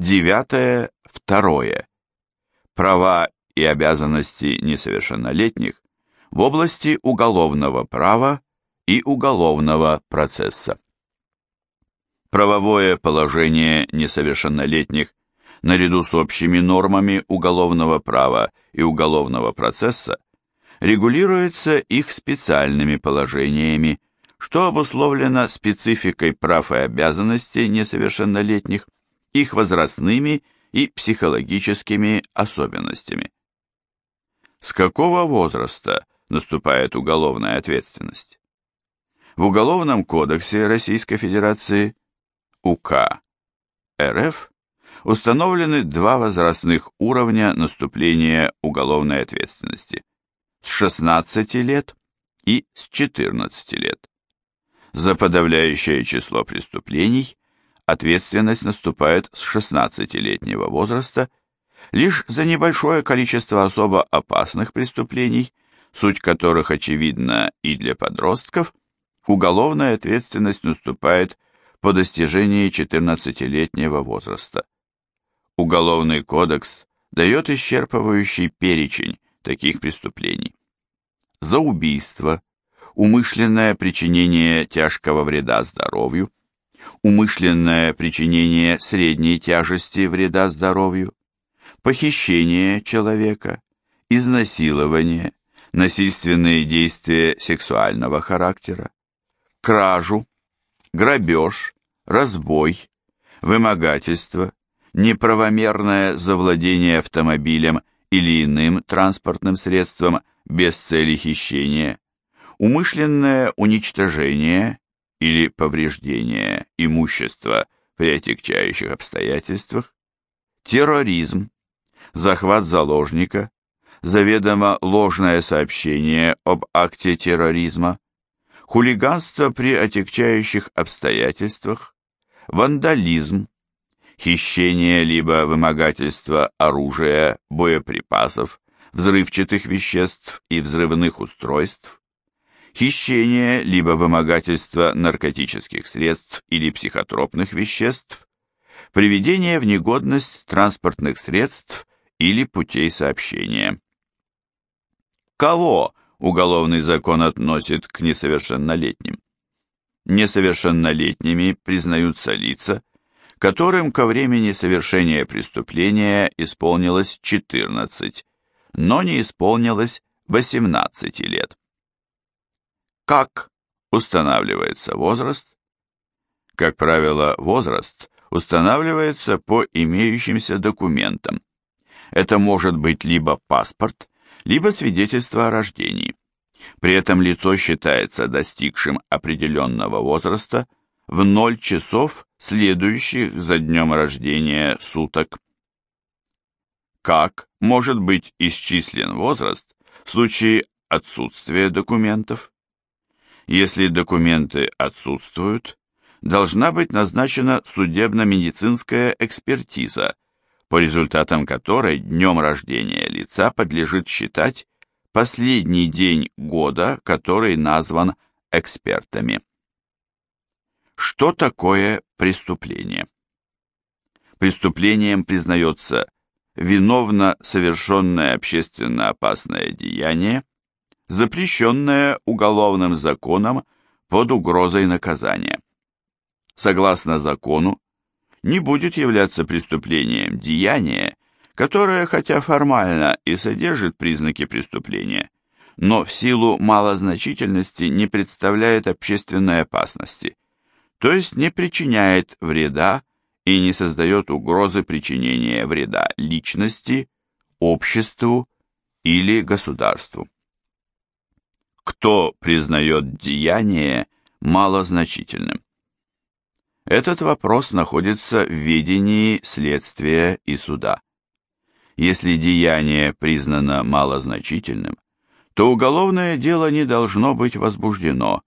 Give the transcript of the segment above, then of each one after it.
Девятое. Второе. Права и обязанности несовершеннолетних в области уголовного права и уголовного процесса. Правовое положение несовершеннолетних наряду с общими нормами уголовного права и уголовного процесса регулируется их специальными положениями, что обусловлено спецификой прав и обязанностей несовершеннолетних, их возрастными и психологическими особенностями. С какого возраста наступает уголовная ответственность? В Уголовном кодексе Российской Федерации УК РФ установлены два возрастных уровня наступления уголовной ответственности с 16 лет и с 14 лет. За подавляющее число преступлений ответственность наступает с 16-летнего возраста, лишь за небольшое количество особо опасных преступлений, суть которых очевидна и для подростков, уголовная ответственность наступает по достижении 14-летнего возраста. Уголовный кодекс дает исчерпывающий перечень таких преступлений. За убийство, умышленное причинение тяжкого вреда здоровью, умышленное причинение средней тяжести вреда здоровью, похищение человека, изнасилование, насильственные действия сексуального характера, кражу, грабеж, разбой, вымогательство, неправомерное завладение автомобилем или иным транспортным средством без цели хищения, умышленное уничтожение или повреждение имущества при отягчающих обстоятельствах, терроризм, захват заложника, заведомо ложное сообщение об акте терроризма, хулиганство при отягчающих обстоятельствах, вандализм, хищение либо вымогательство оружия, боеприпасов, взрывчатых веществ и взрывных устройств, хищение либо вымогательство наркотических средств или психотропных веществ, приведение в негодность транспортных средств или путей сообщения. Кого уголовный закон относит к несовершеннолетним? Несовершеннолетними признаются лица, которым ко времени совершения преступления исполнилось 14, но не исполнилось 18 лет. Как устанавливается возраст? Как правило, возраст устанавливается по имеющимся документам. Это может быть либо паспорт, либо свидетельство о рождении. При этом лицо считается достигшим определенного возраста в 0 часов, следующих за днем рождения суток. Как может быть исчислен возраст в случае отсутствия документов? Если документы отсутствуют, должна быть назначена судебно-медицинская экспертиза, по результатам которой днем рождения лица подлежит считать последний день года, который назван экспертами. Что такое преступление? Преступлением признается виновно совершенное общественно опасное деяние, запрещенное уголовным законом под угрозой наказания. Согласно закону, не будет являться преступлением деяние, которое, хотя формально и содержит признаки преступления, но в силу малозначительности не представляет общественной опасности – то есть не причиняет вреда и не создает угрозы причинения вреда личности, обществу или государству. Кто признает деяние малозначительным? Этот вопрос находится в ведении следствия и суда. Если деяние признано малозначительным, то уголовное дело не должно быть возбуждено,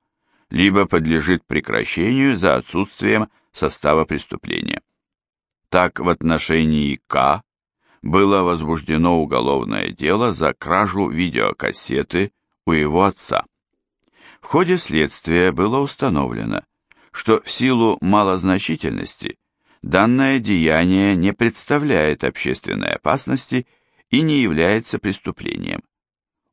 либо подлежит прекращению за отсутствием состава преступления. Так в отношении К было возбуждено уголовное дело за кражу видеокассеты у его отца. В ходе следствия было установлено, что в силу малозначительности данное деяние не представляет общественной опасности и не является преступлением.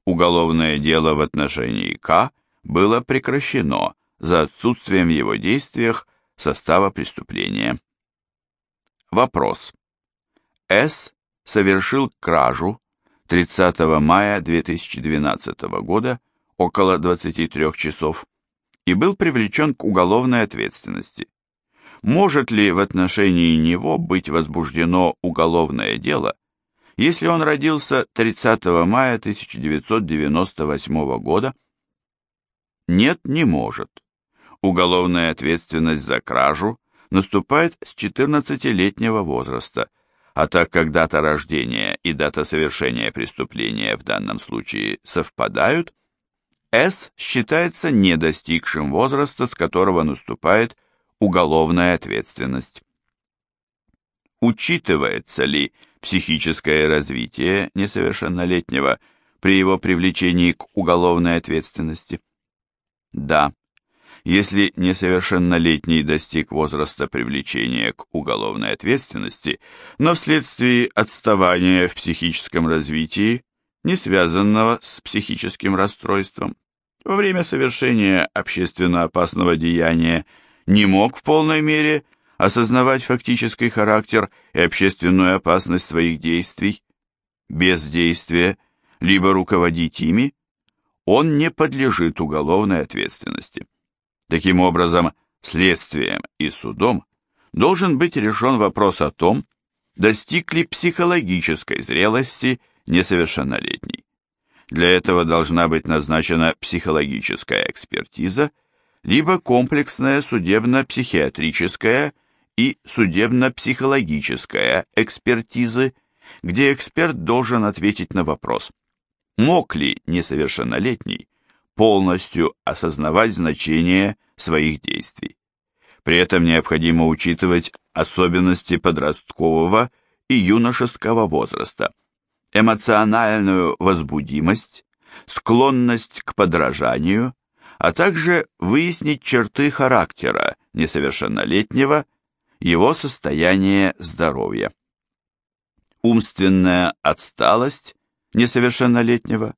Уголовное дело в отношении К было прекращено за отсутствием в его действиях состава преступления. Вопрос. С. совершил кражу 30 мая 2012 года около 23 часов и был привлечен к уголовной ответственности. Может ли в отношении него быть возбуждено уголовное дело, если он родился 30 мая 1998 года? Нет, не может. Уголовная ответственность за кражу наступает с 14-летнего возраста, а так как дата рождения и дата совершения преступления в данном случае совпадают, с считается не достигшим возраста, с которого наступает уголовная ответственность. Учитывается ли психическое развитие несовершеннолетнего при его привлечении к уголовной ответственности? Да. Если несовершеннолетний достиг возраста привлечения к уголовной ответственности, но вследствие отставания в психическом развитии не связанного с психическим расстройством, во время совершения общественно опасного деяния не мог в полной мере осознавать фактический характер и общественную опасность своих действий, бездействия, либо руководить ими, он не подлежит уголовной ответственности. Таким образом, следствием и судом должен быть решен вопрос о том, достиг ли психологической зрелости несовершеннолетний. Для этого должна быть назначена психологическая экспертиза, либо комплексная судебно-психиатрическая и судебно-психологическая экспертизы, где эксперт должен ответить на вопрос, мог ли несовершеннолетний полностью осознавать значение своих действий. При этом необходимо учитывать особенности подросткового и юношеского возраста, эмоциональную возбудимость, склонность к подражанию, а также выяснить черты характера несовершеннолетнего, его состояние здоровья. Умственная отсталость несовершеннолетнего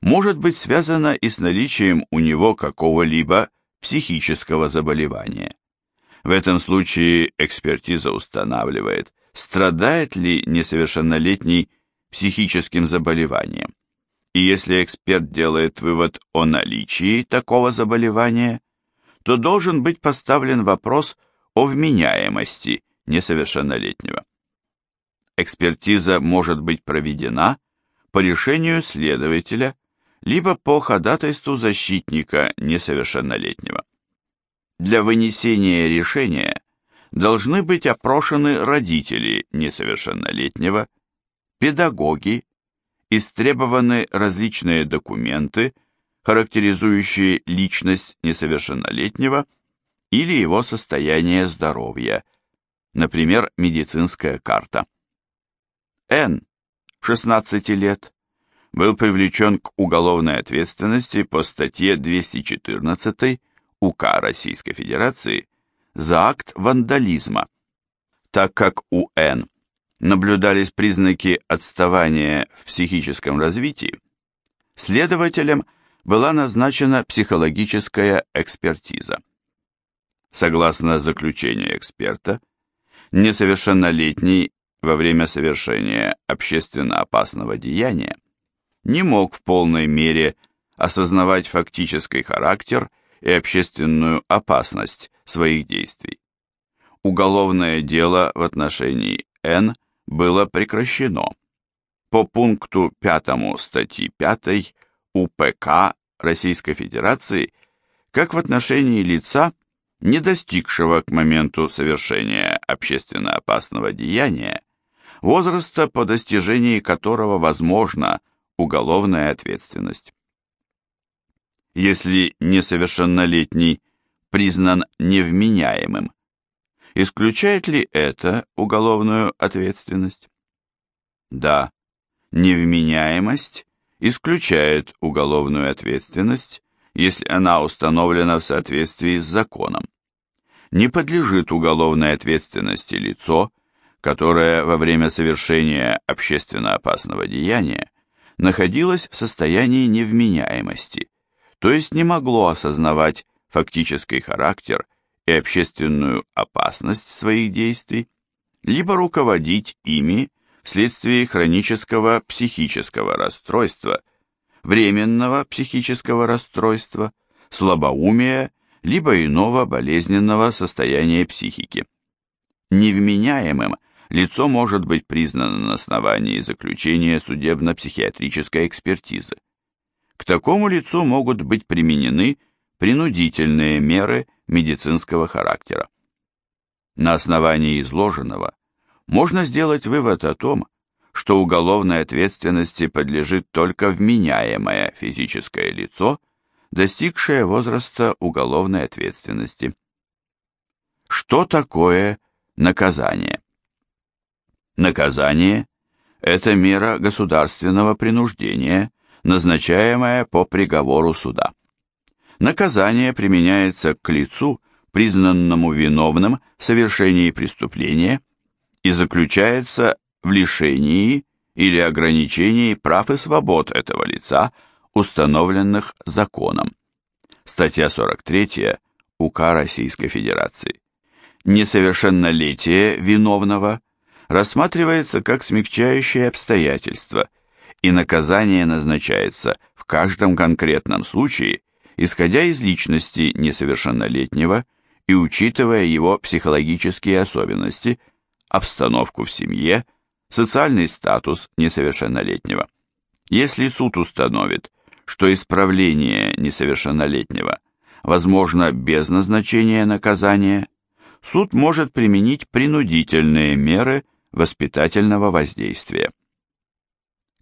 может быть связана и с наличием у него какого-либо психического заболевания. В этом случае экспертиза устанавливает, страдает ли несовершеннолетний психическим заболеванием. И если эксперт делает вывод о наличии такого заболевания, то должен быть поставлен вопрос о вменяемости несовершеннолетнего. Экспертиза может быть проведена по решению следователя либо по ходатайству защитника несовершеннолетнего. Для вынесения решения должны быть опрошены родители несовершеннолетнего, педагоги, истребованы различные документы, характеризующие личность несовершеннолетнего или его состояние здоровья, например, медицинская карта. Н, 16 лет, был привлечен к уголовной ответственности по статье 214 УК Российской Федерации за акт вандализма, так как у Н наблюдались признаки отставания в психическом развитии, следователем была назначена психологическая экспертиза. Согласно заключению эксперта, несовершеннолетний во время совершения общественно опасного деяния не мог в полной мере осознавать фактический характер и общественную опасность своих действий. Уголовное дело в отношении Н – было прекращено. По пункту 5 статьи 5 УПК Российской Федерации как в отношении лица, не достигшего к моменту совершения общественно опасного деяния, возраста, по достижении которого возможна уголовная ответственность. Если несовершеннолетний признан невменяемым, Исключает ли это уголовную ответственность? Да, невменяемость исключает уголовную ответственность, если она установлена в соответствии с законом. не подлежит уголовной ответственности лицо, которое во время совершения общественно опасного деяния находилось в состоянии невменяемости, то есть не могло осознавать фактический характер и общественную опасность своих действий, либо руководить ими вследствие хронического психического расстройства, временного психического расстройства, слабоумия, либо иного болезненного состояния психики. Невменяемым лицо может быть признано на основании заключения судебно-психиатрической экспертизы. К такому лицу могут быть применены принудительные меры медицинского характера. На основании изложенного можно сделать вывод о том, что уголовной ответственности подлежит только вменяемое физическое лицо, достигшее возраста уголовной ответственности. Что такое наказание? Наказание – это мера государственного принуждения, назначаемая по приговору суда. Наказание применяется к лицу, признанному виновным в совершении преступления, и заключается в лишении или ограничении прав и свобод этого лица, установленных законом. Статья 43 УК Российской Федерации. Несовершеннолетие виновного рассматривается как смягчающее обстоятельство, и наказание назначается в каждом конкретном случае, исходя из личности несовершеннолетнего и учитывая его психологические особенности, обстановку в семье, социальный статус несовершеннолетнего. Если суд установит, что исправление несовершеннолетнего возможно без назначения наказания, суд может применить принудительные меры воспитательного воздействия.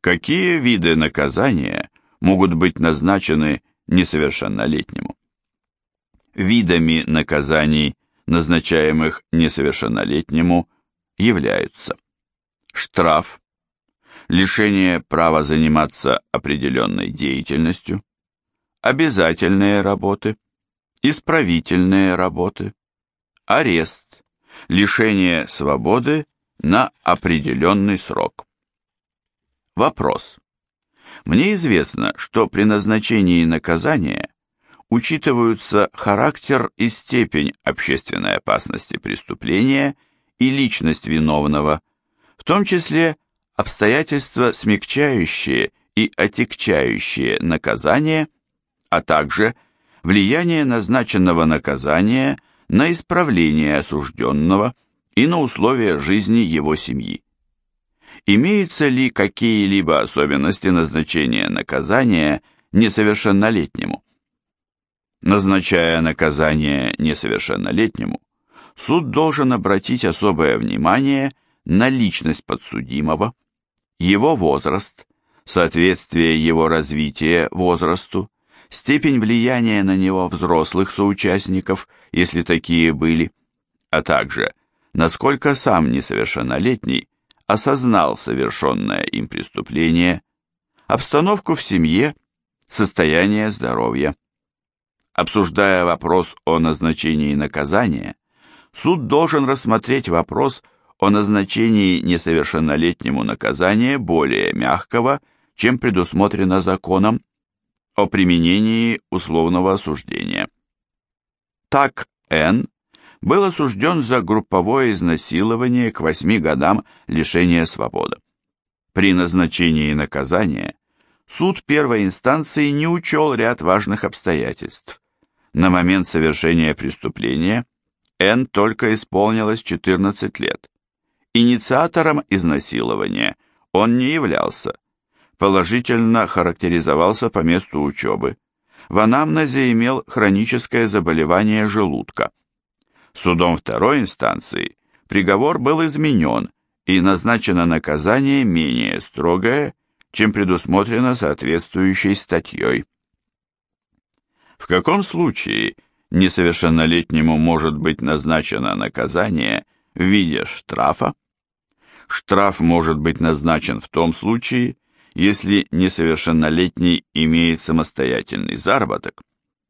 Какие виды наказания могут быть назначены несовершеннолетнему? Видами наказаний, назначаемых несовершеннолетнему, являются штраф, лишение права заниматься определенной деятельностью, обязательные работы, исправительные работы, арест, лишение свободы на определенный срок. Вопрос. Мне известно, что при назначении наказания учитываются характер и степень общественной опасности преступления и личность виновного, в том числе обстоятельства, смягчающие и отягчающие наказание, а также влияние назначенного наказания на исправление осужденного и на условия жизни его семьи. Имеются ли какие-либо особенности назначения наказания несовершеннолетнему? Назначая наказание несовершеннолетнему, суд должен обратить особое внимание на личность подсудимого, его возраст, соответствие его развития возрасту, степень влияния на него взрослых соучастников, если такие были, а также насколько сам несовершеннолетний осознал совершенное им преступление, обстановку в семье, состояние здоровья. Обсуждая вопрос о назначении наказания, суд должен рассмотреть вопрос о назначении несовершеннолетнему наказания более мягкого, чем предусмотрено законом, о применении условного осуждения. Так Н. был осужден за групповое изнасилование к восьми годам лишения свободы. При назначении наказания суд первой инстанции не учел ряд важных обстоятельств. На момент совершения преступления Н только исполнилось 14 лет. Инициатором изнасилования он не являлся. Положительно характеризовался по месту учебы. В анамнезе имел хроническое заболевание желудка. Судом второй инстанции приговор был изменен и назначено наказание менее строгое, чем предусмотрено соответствующей статьей. В каком случае несовершеннолетнему может быть назначено наказание в виде штрафа? Штраф может быть назначен в том случае, если несовершеннолетний имеет самостоятельный заработок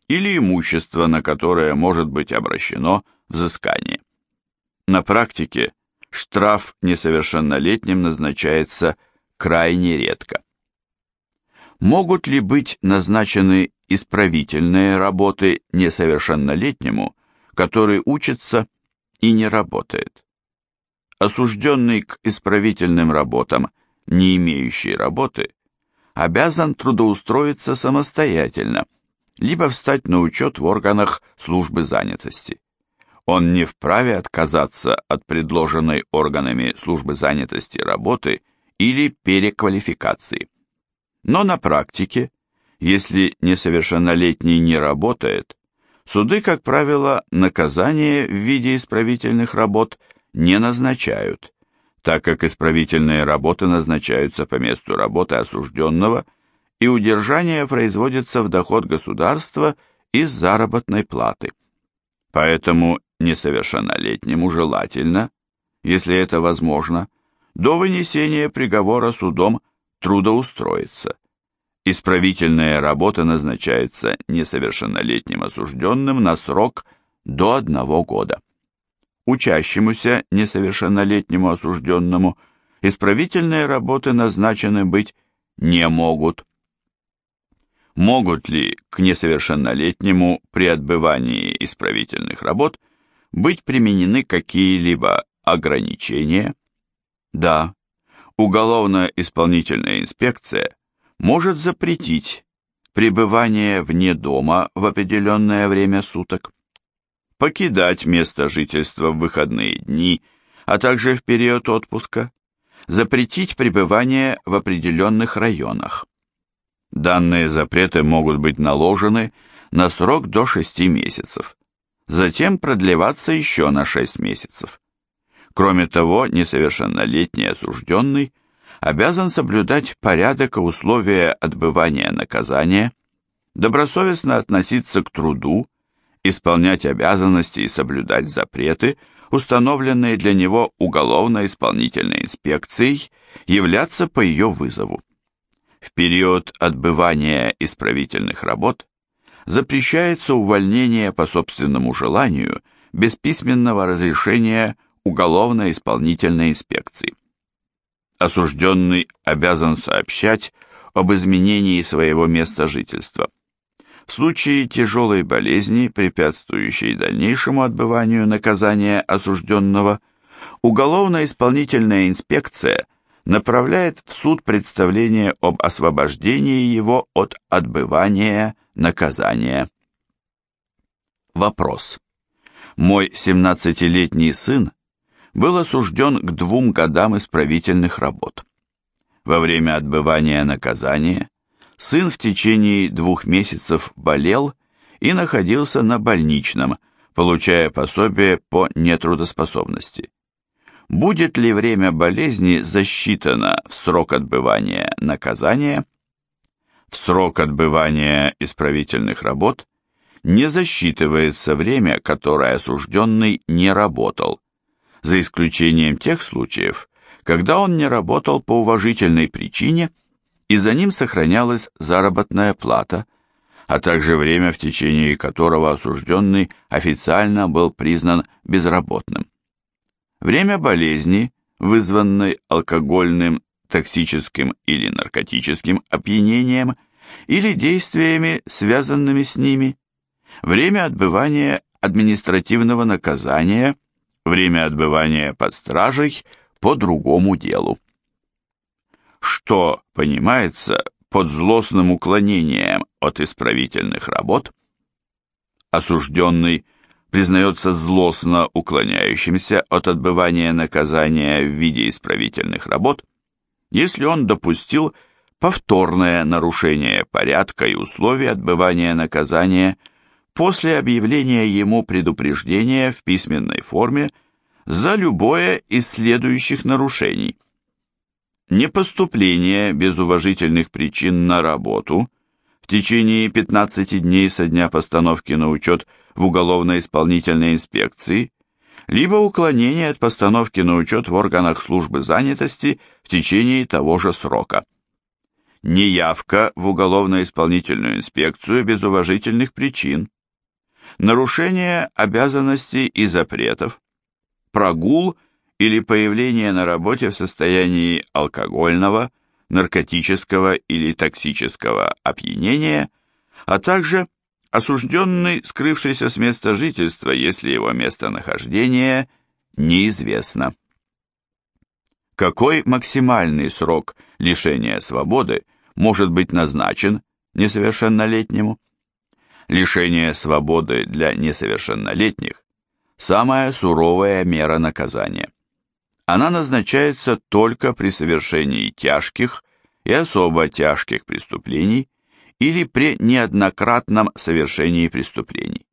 или имущество, на которое может быть обращено взыскание. На практике штраф несовершеннолетним назначается крайне редко. Могут ли быть назначены исправительные работы несовершеннолетнему, который учится и не работает? Осужденный к исправительным работам, не имеющий работы, обязан трудоустроиться самостоятельно, либо встать на учет в органах службы занятости. Он не вправе отказаться от предложенной органами службы занятости работы или переквалификации. Но на практике, если несовершеннолетний не работает, суды, как правило, наказание в виде исправительных работ не назначают, так как исправительные работы назначаются по месту работы осужденного и удержание производится в доход государства из заработной платы. Поэтому несовершеннолетнему желательно, если это возможно, до вынесения приговора судом трудоустроиться. Исправительная работа назначается несовершеннолетним осужденным на срок до одного года. Учащемуся несовершеннолетнему осужденному исправительные работы назначены быть не могут. Могут ли к несовершеннолетнему при отбывании исправительных работ быть применены какие-либо ограничения? Да, уголовно-исполнительная инспекция может запретить пребывание вне дома в определенное время суток, покидать место жительства в выходные дни, а также в период отпуска, запретить пребывание в определенных районах. Данные запреты могут быть наложены на срок до 6 месяцев затем продлеваться еще на 6 месяцев. Кроме того, несовершеннолетний осужденный обязан соблюдать порядок и условия отбывания наказания, добросовестно относиться к труду, исполнять обязанности и соблюдать запреты, установленные для него уголовно-исполнительной инспекцией, являться по ее вызову. В период отбывания исправительных работ запрещается увольнение по собственному желанию без письменного разрешения уголовно-исполнительной инспекции. Осужденный обязан сообщать об изменении своего места жительства. В случае тяжелой болезни, препятствующей дальнейшему отбыванию наказания осужденного, уголовно-исполнительная инспекция направляет в суд представление об освобождении его от отбывания наказание. Вопрос. Мой 17-летний сын был осужден к двум годам исправительных работ. Во время отбывания наказания сын в течение двух месяцев болел и находился на больничном, получая пособие по нетрудоспособности. Будет ли время болезни засчитано в срок отбывания наказания в срок отбывания исправительных работ не засчитывается время, которое осужденный не работал, за исключением тех случаев, когда он не работал по уважительной причине и за ним сохранялась заработная плата, а также время, в течение которого осужденный официально был признан безработным. Время болезни, вызванной алкогольным токсическим или наркотическим опьянением или действиями, связанными с ними, время отбывания административного наказания, время отбывания под стражей по другому делу. Что понимается под злостным уклонением от исправительных работ? Осужденный признается злостно уклоняющимся от отбывания наказания в виде исправительных работ – если он допустил повторное нарушение порядка и условий отбывания наказания после объявления ему предупреждения в письменной форме за любое из следующих нарушений. Непоступление без уважительных причин на работу в течение 15 дней со дня постановки на учет в уголовно-исполнительной инспекции либо уклонение от постановки на учет в органах службы занятости в течение того же срока. Неявка в уголовно-исполнительную инспекцию без уважительных причин. нарушение обязанностей и запретов, прогул или появление на работе в состоянии алкогольного, наркотического или токсического опьянения, а также осужденный, скрывшийся с места жительства, если его местонахождение неизвестно. Какой максимальный срок лишения свободы может быть назначен несовершеннолетнему? Лишение свободы для несовершеннолетних – самая суровая мера наказания. Она назначается только при совершении тяжких и особо тяжких преступлений или при неоднократном совершении преступлений.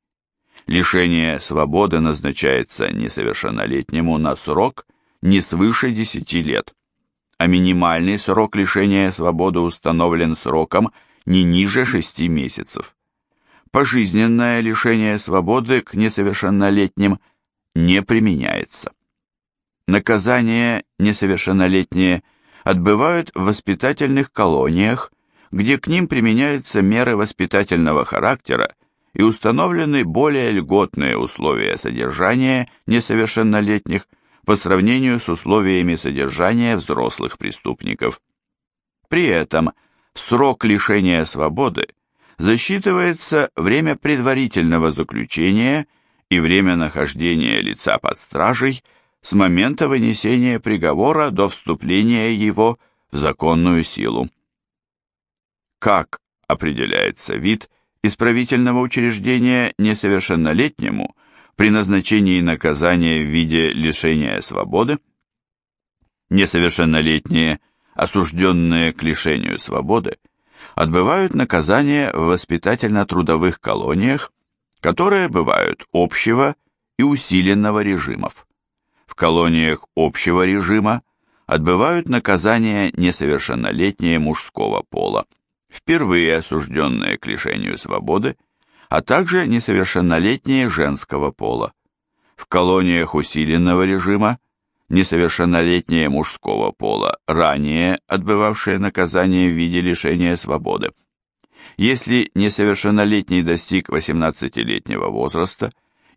Лишение свободы назначается несовершеннолетнему на срок не свыше 10 лет, а минимальный срок лишения свободы установлен сроком не ниже 6 месяцев. Пожизненное лишение свободы к несовершеннолетним не применяется. Наказания несовершеннолетние отбывают в воспитательных колониях, где к ним применяются меры воспитательного характера и установлены более льготные условия содержания несовершеннолетних по сравнению с условиями содержания взрослых преступников. При этом в срок лишения свободы засчитывается время предварительного заключения и время нахождения лица под стражей с момента вынесения приговора до вступления его в законную силу. Как определяется вид исправительного учреждения несовершеннолетнему при назначении наказания в виде лишения свободы? Несовершеннолетние, осужденные к лишению свободы, отбывают наказание в воспитательно-трудовых колониях, которые бывают общего и усиленного режимов в колониях общего режима отбывают наказание несовершеннолетние мужского пола, впервые осужденные к лишению свободы, а также несовершеннолетние женского пола. В колониях усиленного режима несовершеннолетние мужского пола, ранее отбывавшие наказание в виде лишения свободы. Если несовершеннолетний достиг 18-летнего возраста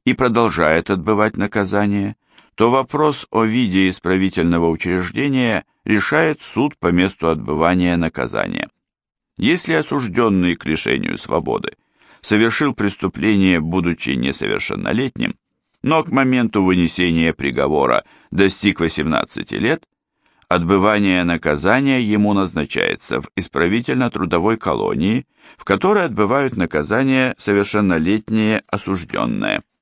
и продолжает отбывать наказание, то вопрос о виде исправительного учреждения решает суд по месту отбывания наказания. Если осужденный к лишению свободы совершил преступление, будучи несовершеннолетним, но к моменту вынесения приговора достиг 18 лет, отбывание наказания ему назначается в исправительно-трудовой колонии, в которой отбывают наказание совершеннолетние осужденные –